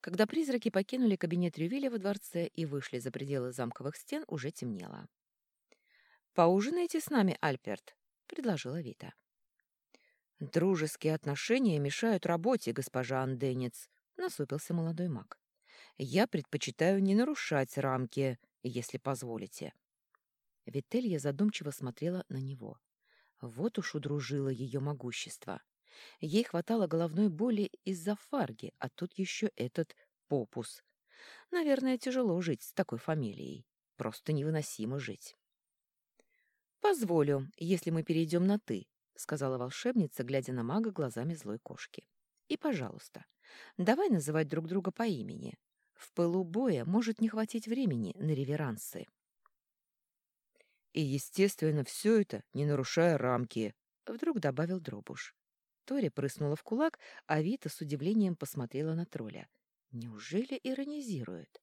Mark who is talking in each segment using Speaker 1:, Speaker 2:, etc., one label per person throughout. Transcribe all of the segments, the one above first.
Speaker 1: Когда призраки покинули кабинет Рювиля во дворце и вышли за пределы замковых стен, уже темнело. «Поужинайте с нами, Альперт», — предложила Вита. «Дружеские отношения мешают работе, госпожа Анденец», — насупился молодой маг. «Я предпочитаю не нарушать рамки, если позволите». Вителья задумчиво смотрела на него. Вот уж удружило ее могущество. Ей хватало головной боли из-за фарги, а тут еще этот попус. Наверное, тяжело жить с такой фамилией. Просто невыносимо жить. «Позволю, если мы перейдем на «ты», — сказала волшебница, глядя на мага глазами злой кошки. «И, пожалуйста, давай называть друг друга по имени. В пылу боя может не хватить времени на реверансы».
Speaker 2: «И, естественно, все это, не нарушая рамки», — вдруг добавил Дробуш.
Speaker 1: Тори прыснула в кулак, а Вита с удивлением посмотрела на тролля. Неужели иронизирует?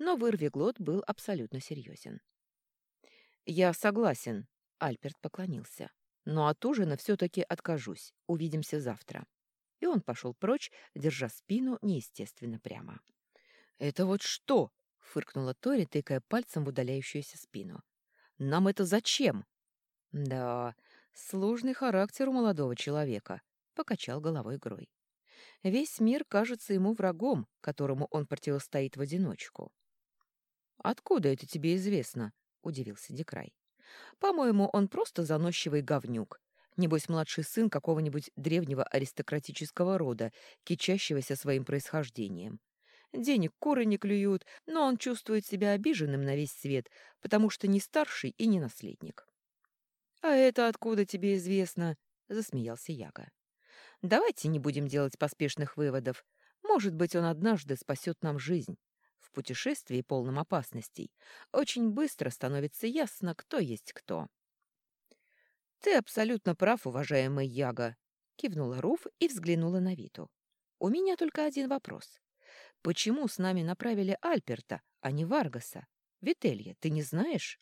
Speaker 1: Но вырвиглот был абсолютно серьезен.
Speaker 2: «Я согласен», — Альперт поклонился. «Но от ужина все-таки откажусь. Увидимся завтра».
Speaker 1: И он пошел прочь, держа спину неестественно прямо.
Speaker 2: «Это вот что?» — фыркнула Тори, тыкая пальцем в удаляющуюся спину. «Нам это зачем?»
Speaker 1: «Да, сложный характер у молодого человека», — покачал головой Грой. «Весь мир кажется ему врагом, которому он противостоит в одиночку».
Speaker 2: «Откуда это тебе известно?» — удивился Декрай.
Speaker 1: «По-моему, он просто заносчивый говнюк. Небось, младший сын какого-нибудь древнего аристократического рода, кичащегося своим происхождением. Денег куры не клюют, но он чувствует себя обиженным на весь свет, потому что не старший и не наследник». «А это откуда тебе известно?» — засмеялся Яга. «Давайте не будем делать поспешных выводов. Может быть, он однажды спасет нам жизнь путешествии, полном опасностей, очень быстро становится ясно, кто есть кто. «Ты абсолютно прав, уважаемый Яга», — кивнула Руф и взглянула на Виту. «У меня только один вопрос. Почему с нами направили Альперта, а не Варгаса? Вителья, ты не знаешь?»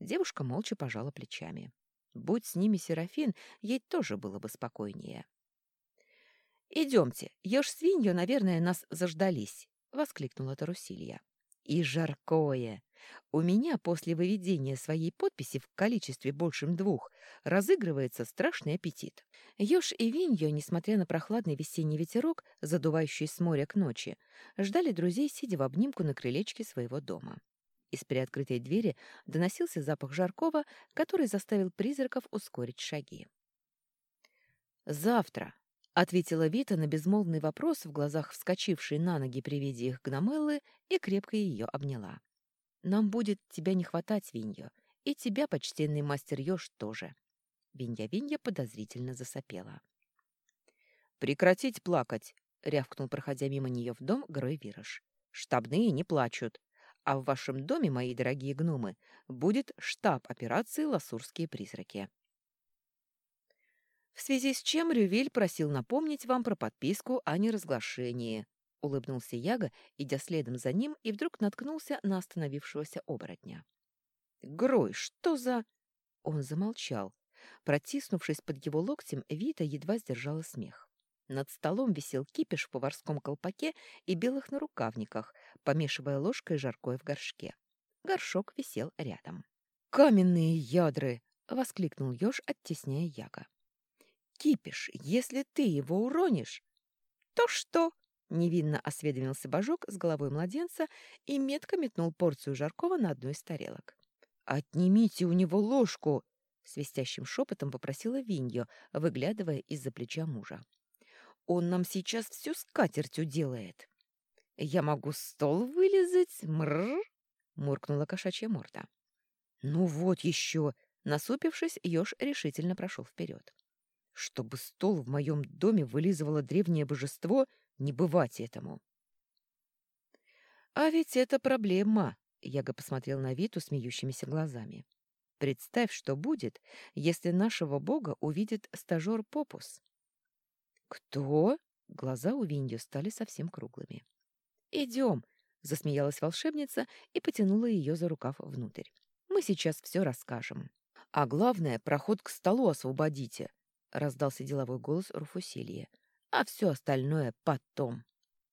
Speaker 1: Девушка молча пожала плечами. Будь с ними Серафин, ей тоже было бы спокойнее. «Идемте, ешь свинью, наверное, нас заждались», — воскликнула Тарусилья. «И жаркое! У меня после выведения своей подписи в количестве большим двух разыгрывается страшный аппетит. Ёж и Виньё, несмотря на прохладный весенний ветерок, задувающий с моря к ночи, ждали друзей, сидя в обнимку на крылечке своего дома. Из приоткрытой двери доносился запах жаркого, который заставил призраков ускорить шаги. «Завтра», Ответила Вита на безмолвный вопрос в глазах вскочившей на ноги при виде их гномеллы и крепко ее обняла. «Нам будет тебя не хватать, Винья, и тебя, почтенный мастер Ёж, тоже». Винья-Винья подозрительно засопела.
Speaker 2: «Прекратить плакать!» — рявкнул, проходя мимо нее в дом, Грой Вираж. «Штабные не плачут, а в вашем доме, мои дорогие гномы, будет штаб операции «Ласурские призраки».
Speaker 1: В связи с чем Рювель просил напомнить вам про подписку о неразглашении. Улыбнулся Яга, идя следом за ним, и вдруг наткнулся на остановившегося оборотня. «Грой, что за...» Он замолчал. Протиснувшись под его локтем, Вита едва сдержала смех. Над столом висел кипиш в поварском колпаке и белых нарукавниках, помешивая ложкой жаркое в горшке. Горшок висел рядом. «Каменные ядры!» — воскликнул еж, оттесняя Яга кипиш, если ты его уронишь, то что? Невинно осведомился Божок с головой младенца и метко метнул порцию жаркого на одну из тарелок. «Отнимите у него ложку!» — свистящим шепотом попросила Виньо, выглядывая из-за плеча мужа. «Он нам сейчас всю скатертью делает!» «Я могу стол вылезать, мрррр!» — муркнула кошачья морда. «Ну вот еще!» — насупившись, еж решительно прошел вперед. Чтобы стол в моем доме вылизывало древнее божество, не бывать этому. А ведь это проблема, Яга посмотрел на Виту смеющимися глазами. Представь, что будет, если нашего бога увидит стажер Попус. Кто? Глаза у Виньо стали совсем круглыми. Идем, засмеялась волшебница и потянула ее за рукав внутрь. Мы сейчас все расскажем. А главное, проход к столу освободите, — раздался деловой голос Руфусилии. «А все остальное потом».